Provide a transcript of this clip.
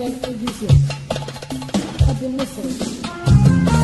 I've been missing.